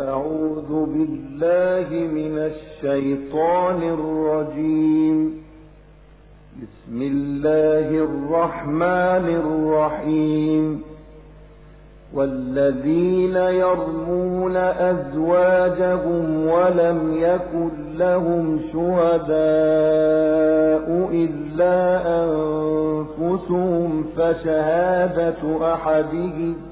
أعوذ بالله من الشيطان الرجيم. بسم الله الرحمن الرحيم. والذين يرمون أزواجهم ولم يكن لهم شهداء إلا أنفسهم فشهادة أحدهم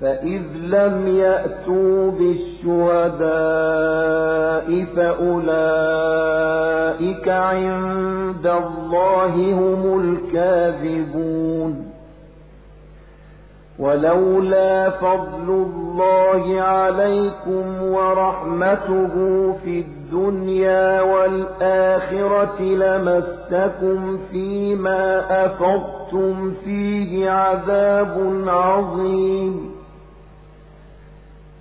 فإذ لم يأتوا بالشهداء فأولئك عند الله هم الكاذبون. ولولا فضل الله عليكم ورحمته في الدنيا والآخرة لمستكم فيما أفضتم فيه عذاب عظيم.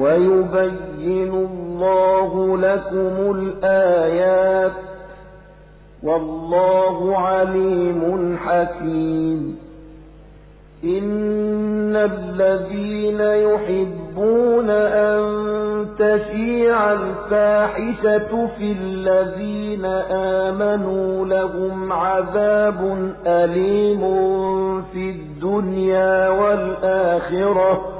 ويبين الله لكم الآيات والله عليم حكيم. إن الذين يحبون أن تشيع الفاحشة في الذين آمنوا لهم عذاب أليم في الدنيا والآخرة.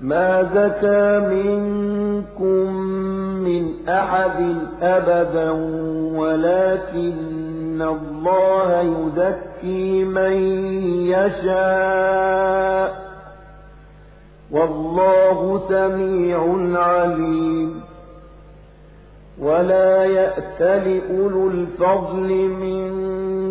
ما زكى منكم من أحد أبدا ولكن الله يزكي من يشاء والله سميع عليم ولا يأت لأولو الفضل منكم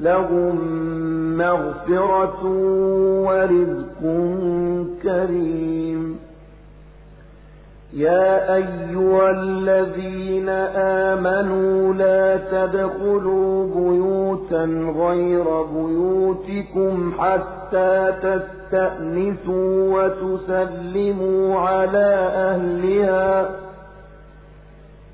لهم مغفرة ورزق كريم. يا أيها الذين آمنوا لا تدخلوا بيوتا غير بيوتكم حتى تستأنسوا وتسلموا على أهلها.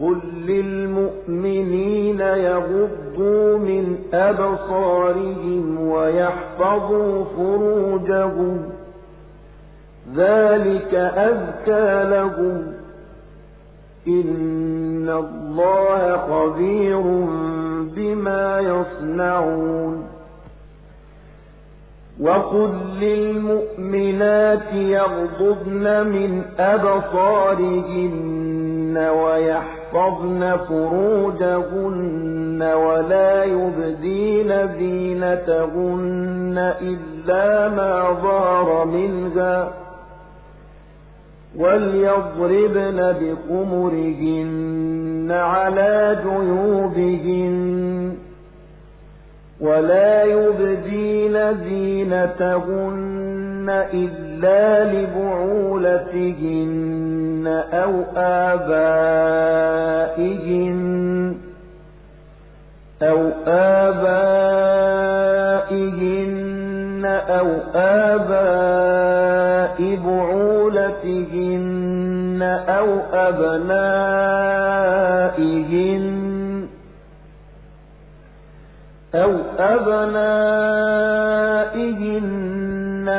قل للمؤمنين يغضوا من أبصارهم ويحفظوا فروجهم ذلك أذكى لهم إن الله خبير بما يصنعون وقل للمؤمنات يغضضن من أبصارهن ويحفظن يحفظن فروجهن ولا يبدين زينتهن إلا ما ظهر منها وليضربن بخمرهن على جيوبهن ولا يبدين زينتهن إلا لبعولتهن أو آبائهن أو آبائهن أو آباء بعولتهن أو أبنائهن أو أبنائهن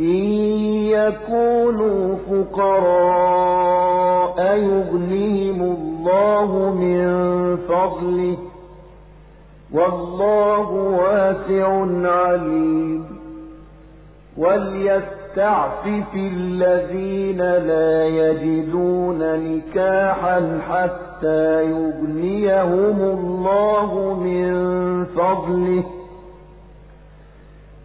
إن يكونوا فقراء يغنيهم الله من فضله والله واسع عليم وليستعفف الذين لا يجدون نكاحا حتى يغنيهم الله من فضله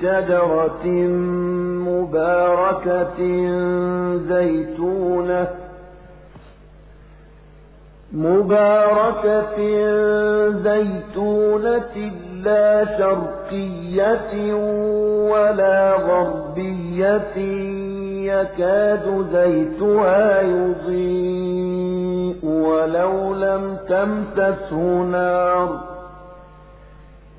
شجرة مباركة زيتونة مباركة زيتونة لا شرقية ولا غربية يكاد زيتها يضيء ولو لم تمسسه نار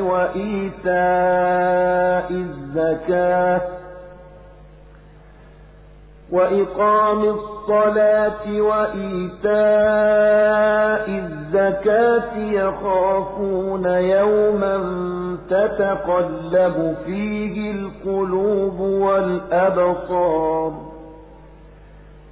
وإيتاء الزكاة وإقام الصلاة وإيتاء الزكاة يخافون يوما تتقلب فيه القلوب والأبصار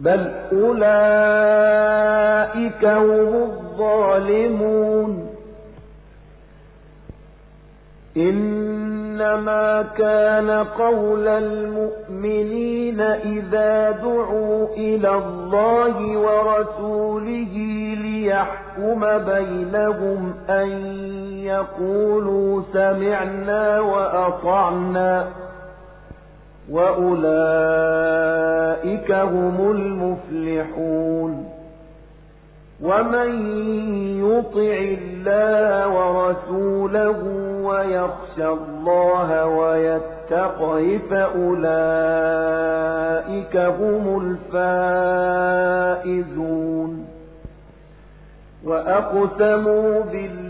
بل أولئك هم الظالمون إنما كان قول المؤمنين إذا دعوا إلى الله ورسوله ليحكم بينهم أن يقولوا سمعنا وأطعنا وأولئك هم المفلحون ومن يطع الله ورسوله ويخشى الله ويتقه فأولئك هم الفائزون وأقسموا بالله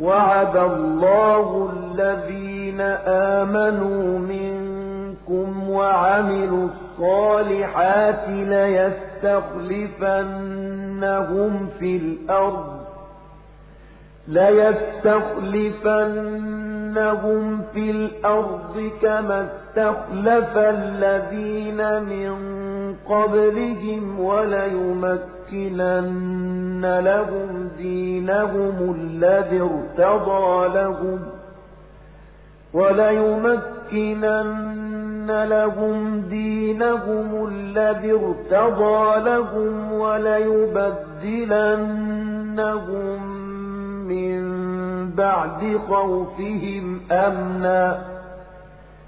وعد الله الذين آمنوا منكم وعملوا الصالحات ليستخلفنهم في الأرض ليستخلفنهم في الأرض كما استخلف الذين من قبلهم وليمكنن لهم دينهم الذي ارتضى لهم وليمكنن لهم دينهم الذي ارتضى لهم وليبدلنهم من بعد خوفهم أمنا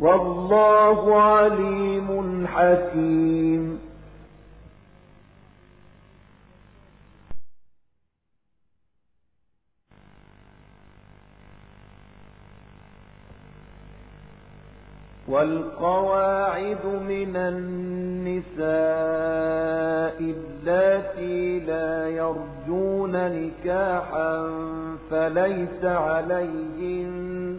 والله عليم حكيم. والقواعد من النساء اللاتي لا يرجون نكاحا فليس عليهن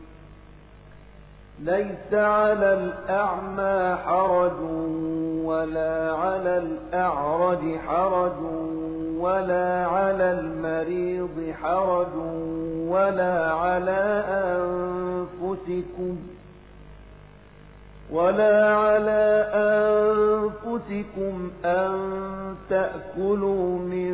ليس على الأعمى حرج ولا على الأعرج حرج ولا على المريض حرج ولا على أنفسكم ولا على أنفسكم أن تأكلوا من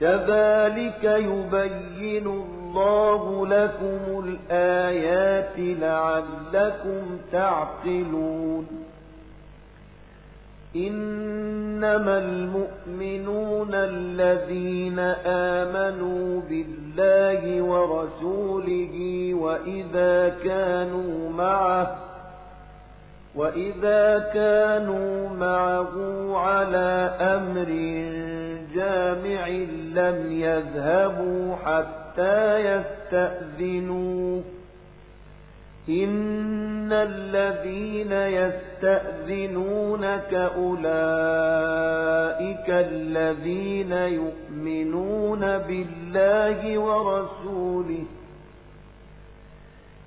كذلك يبين الله لكم الآيات لعلكم تعقلون. إنما المؤمنون الذين آمنوا بالله ورسوله وإذا كانوا معه وإذا كانوا معه على أمر جامع لم يذهبوا حتى يستأذنوه إن الذين يستأذنونك أولئك الذين يؤمنون بالله ورسوله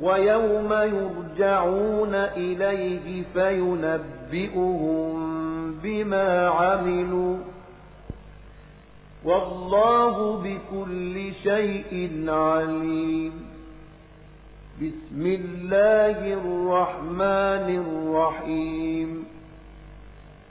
ويوم يرجعون إليه فينبئهم بما عملوا. والله بكل شيء عليم. بسم الله الرحمن الرحيم.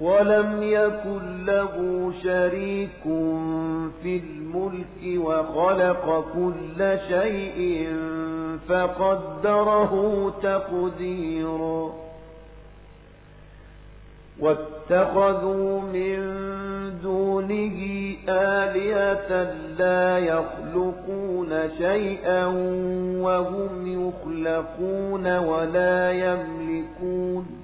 ولم يكن له شريك في الملك وخلق كل شيء فقدره تقديرا. واتخذوا من دونه آلهة لا يخلقون شيئا وهم يخلقون ولا يملكون.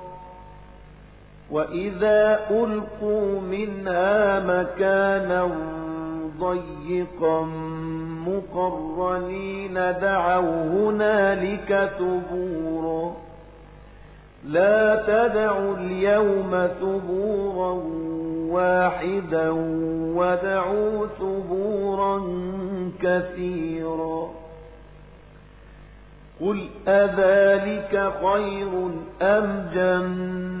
وإذا ألقوا منها مكانا ضيقا مقرنين دعوا هنالك ثبورا لا تدعوا اليوم ثبورا واحدا ودعوا ثبورا كثيرا قل أذلك خير أم جنة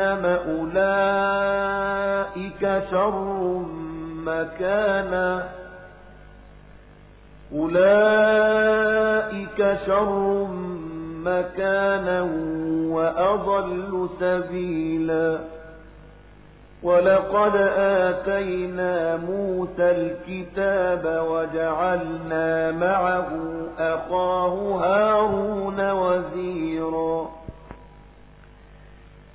أولئك شر مكانا. أولئك شر مكانا وأضل سبيلا. ولقد آتينا موسى الكتاب وجعلنا معه أخاه هارون وزيرا.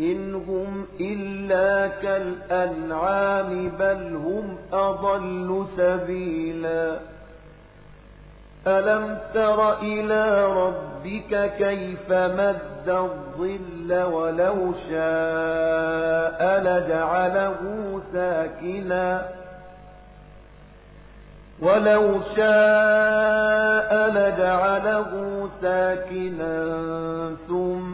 إن هم إلا كالأنعام بل هم أضل سبيلاً ألم تر إلى ربك كيف مد الظل ولو شاء لجعله ساكنا ولو شاء لجعله ساكنا ثم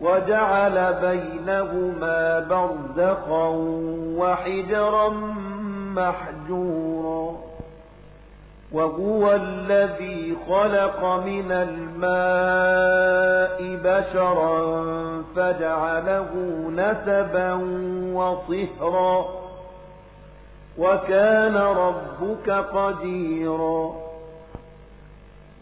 وجعل بينهما برزخا وحجرا محجورا. وهو الذي خلق من الماء بشرا فجعله نسبا وصهرا وكان ربك قديرا.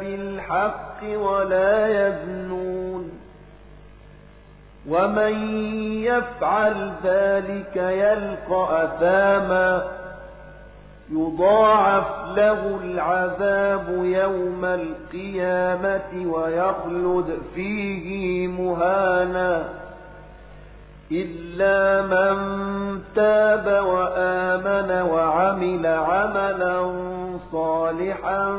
بالحق ولا يزنون ومن يفعل ذلك يلقى أثاما يضاعف له العذاب يوم القيامة ويخلد فيه مهانا إلا من تاب وآمن وعمل عملا صالحا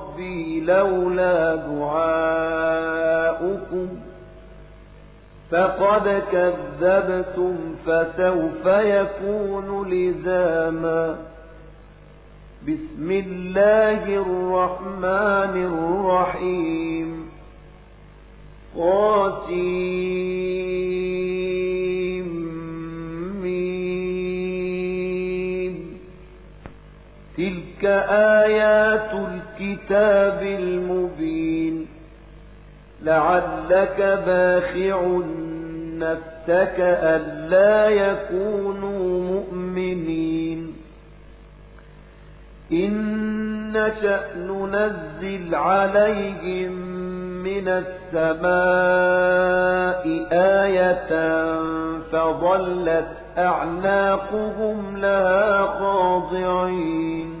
ربي لولا دعاؤكم فقد كذبتم فسوف يكون لزاما. بسم الله الرحمن الرحيم. قاسمين تلك آيات الكتاب المبين. لعلك باخع نفسك ألا يكونوا مؤمنين. إن نشأ ننزل عليهم من السماء آية فظلت أعناقهم لها خاضعين.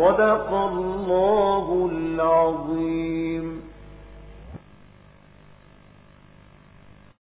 صدق الله العظيم.